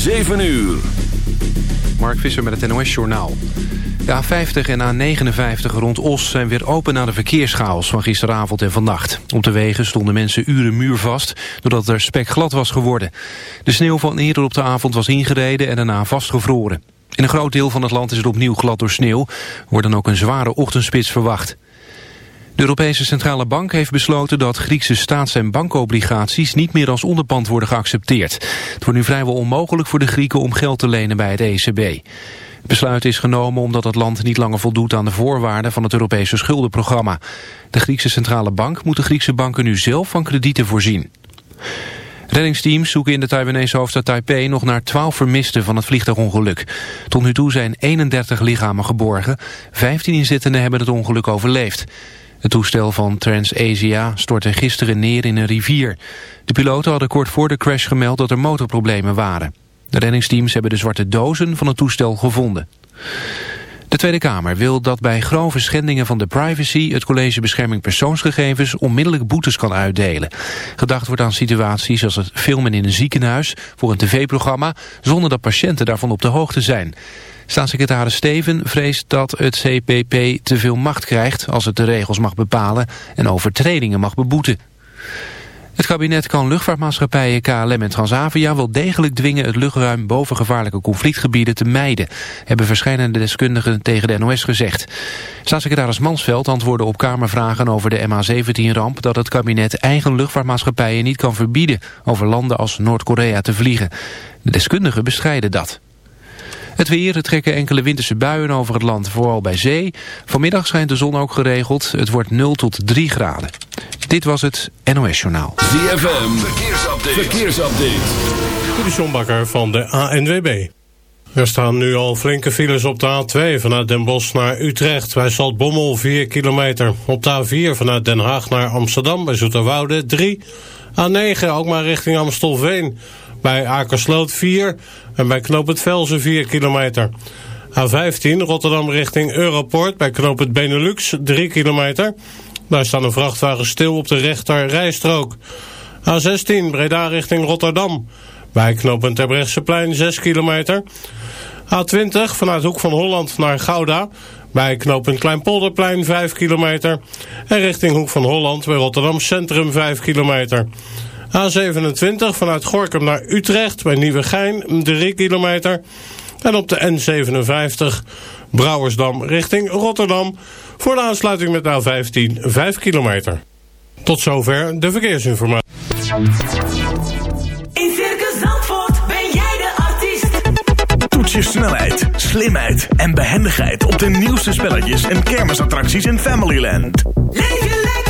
7 uur. Mark Visser met het NOS-journaal. De A50 en A59 rond Os zijn weer open na de verkeerschaos van gisteravond en vannacht. Op de wegen stonden mensen uren muurvast doordat er spek glad was geworden. De sneeuw van eerder op de avond was ingereden en daarna vastgevroren. In een groot deel van het land is het opnieuw glad door sneeuw. Wordt dan ook een zware ochtendspits verwacht. De Europese Centrale Bank heeft besloten dat Griekse staats- en bankobligaties niet meer als onderpand worden geaccepteerd. Het wordt nu vrijwel onmogelijk voor de Grieken om geld te lenen bij het ECB. Het besluit is genomen omdat het land niet langer voldoet aan de voorwaarden van het Europese schuldenprogramma. De Griekse Centrale Bank moet de Griekse banken nu zelf van kredieten voorzien. Reddingsteams zoeken in de Taiwanese hoofdstad Taipei nog naar 12 vermisten van het vliegtuigongeluk. Tot nu toe zijn 31 lichamen geborgen. 15 inzittenden hebben het ongeluk overleefd. Het toestel van TransAsia stortte gisteren neer in een rivier. De piloten hadden kort voor de crash gemeld dat er motorproblemen waren. De reddingsteams hebben de zwarte dozen van het toestel gevonden. De Tweede Kamer wil dat bij grove schendingen van de privacy... het College Bescherming Persoonsgegevens onmiddellijk boetes kan uitdelen. Gedacht wordt aan situaties als het filmen in een ziekenhuis... voor een tv-programma, zonder dat patiënten daarvan op de hoogte zijn. Staatssecretaris Steven vreest dat het CPP te veel macht krijgt... als het de regels mag bepalen en overtredingen mag beboeten. Het kabinet kan luchtvaartmaatschappijen KLM en Transavia wel degelijk dwingen het luchtruim boven gevaarlijke conflictgebieden te mijden, hebben verschillende deskundigen tegen de NOS gezegd. Staatssecretaris Mansveld antwoordde op Kamervragen over de MH17-ramp dat het kabinet eigen luchtvaartmaatschappijen niet kan verbieden over landen als Noord-Korea te vliegen. De deskundigen bestrijden dat. Het weer, er trekken enkele winterse buien over het land, vooral bij zee. Vanmiddag schijnt de zon ook geregeld. Het wordt 0 tot 3 graden. Dit was het NOS Journaal. ZFM, verkeersupdate. verkeersupdate. De van de ANWB. Er staan nu al flinke files op de A2 vanuit Den Bosch naar Utrecht. Bij Zaltbommel 4 kilometer. Op de A4 vanuit Den Haag naar Amsterdam bij Zoeterwoude 3. A9 ook maar richting Amstelveen. Bij Akersloot 4 en bij Knoop het Velzen 4 kilometer. A15 Rotterdam richting Europort bij Knoop het Benelux 3 kilometer. Daar staan een vrachtwagen stil op de rechter rijstrook. A16 Breda richting Rotterdam. Bij knooppunt Terbrechtseplein 6 kilometer. A20 vanuit Hoek van Holland naar Gouda. Bij knooppunt Kleinpolderplein 5 kilometer. En richting Hoek van Holland bij Rotterdam Centrum 5 kilometer. A27 vanuit Gorkum naar Utrecht bij Nieuwegein 3 kilometer. En op de N57 Brouwersdam richting Rotterdam voor de aansluiting met de A15 5 kilometer. Tot zover de verkeersinformatie. In Circus Zandvoort ben jij de artiest. Toets je snelheid, slimheid en behendigheid op de nieuwste spelletjes en kermisattracties in Familyland. Leef je lekker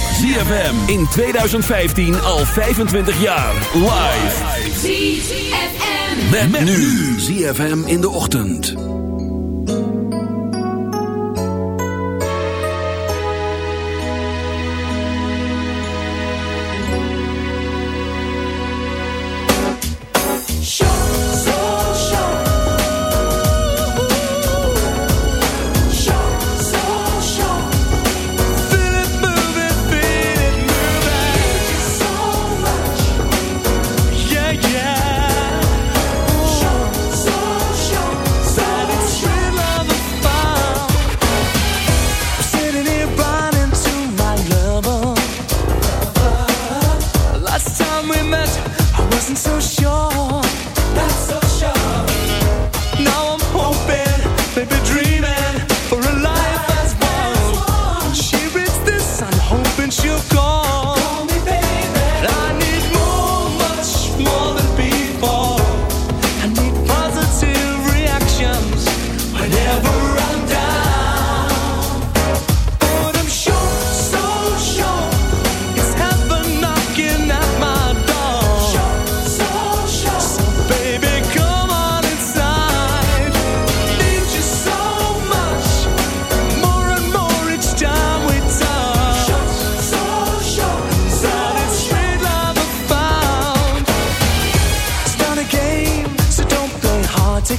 ZFM in 2015 al 25 jaar. Live. ZFM. Met, met nu ZFM in de ochtend.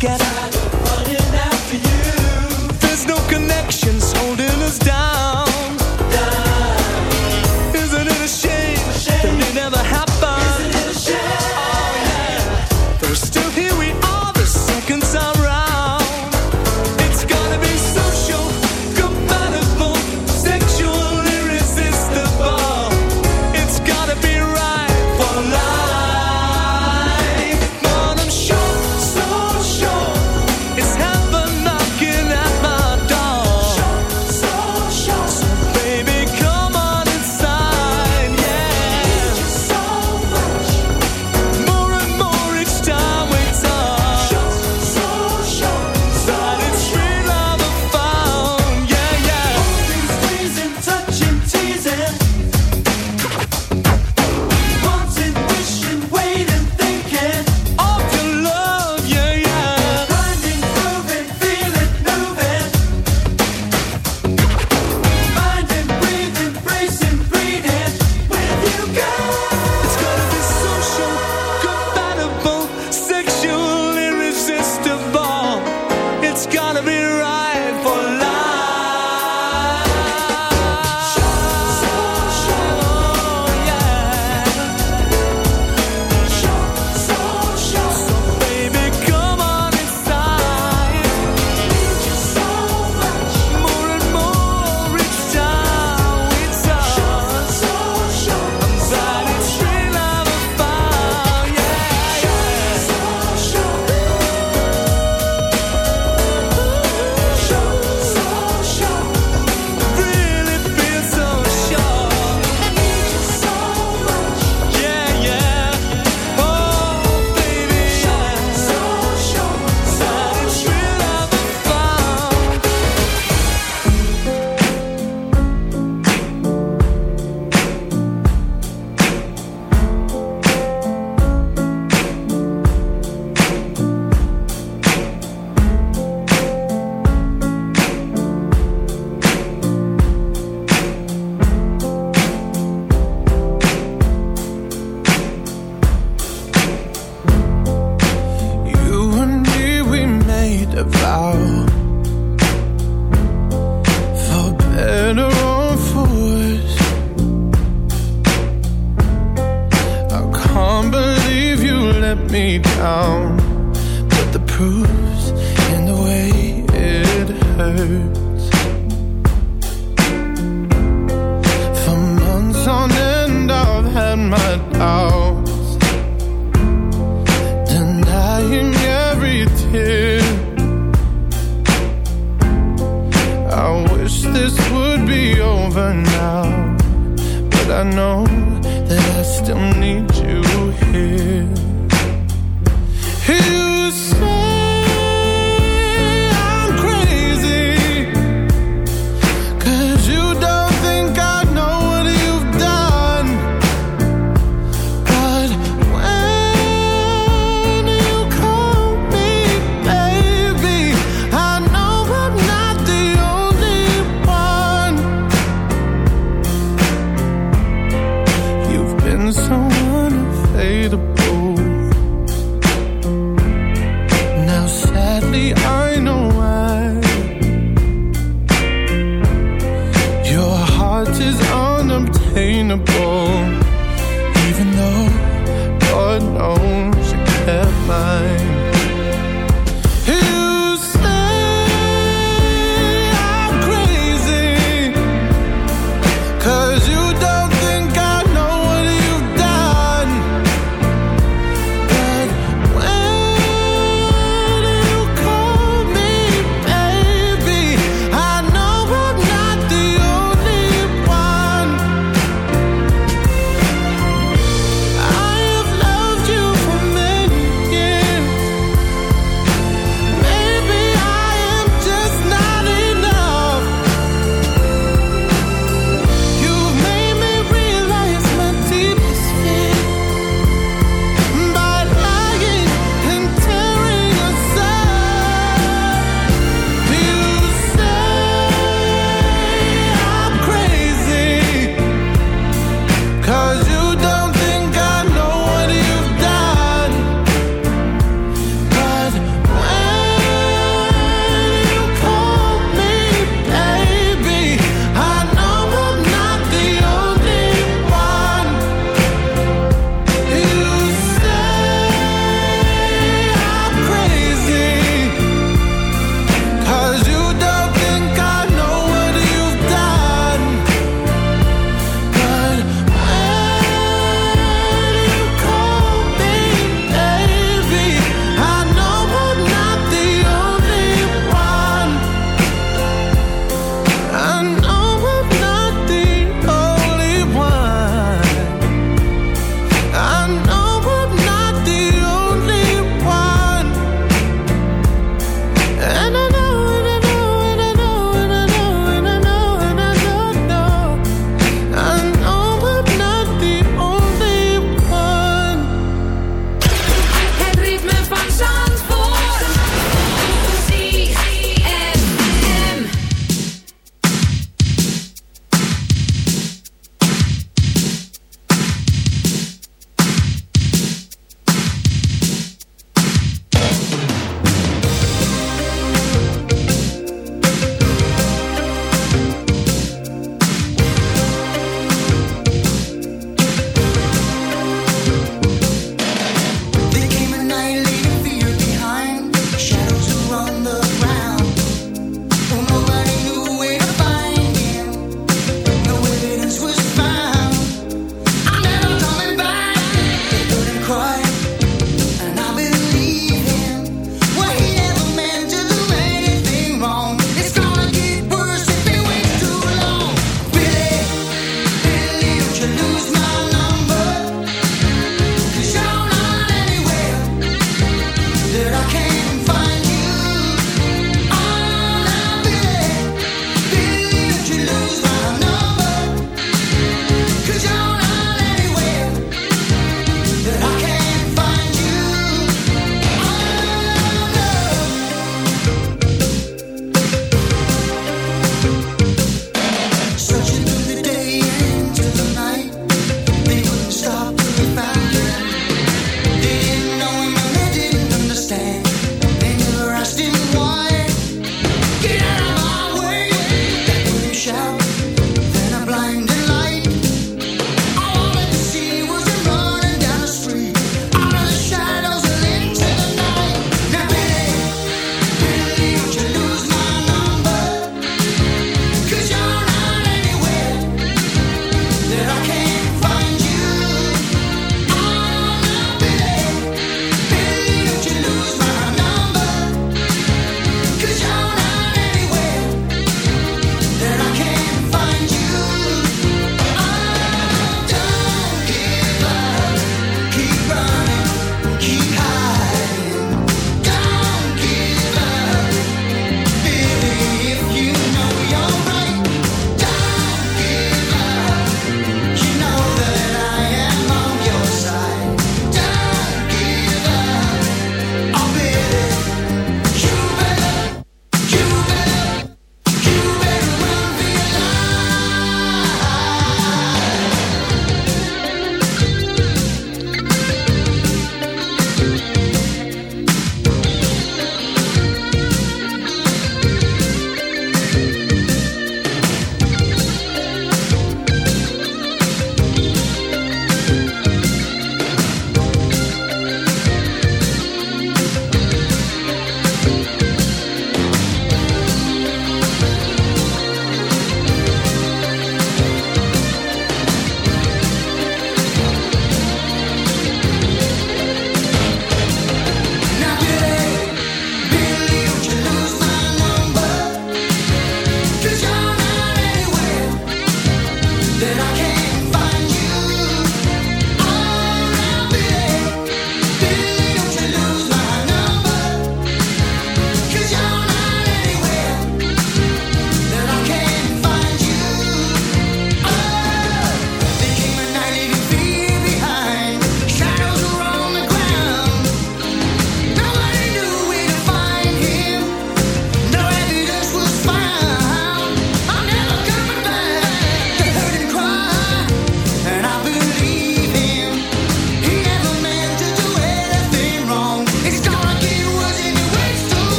together.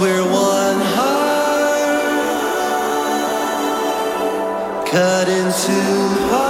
We're one heart. Cut into heart.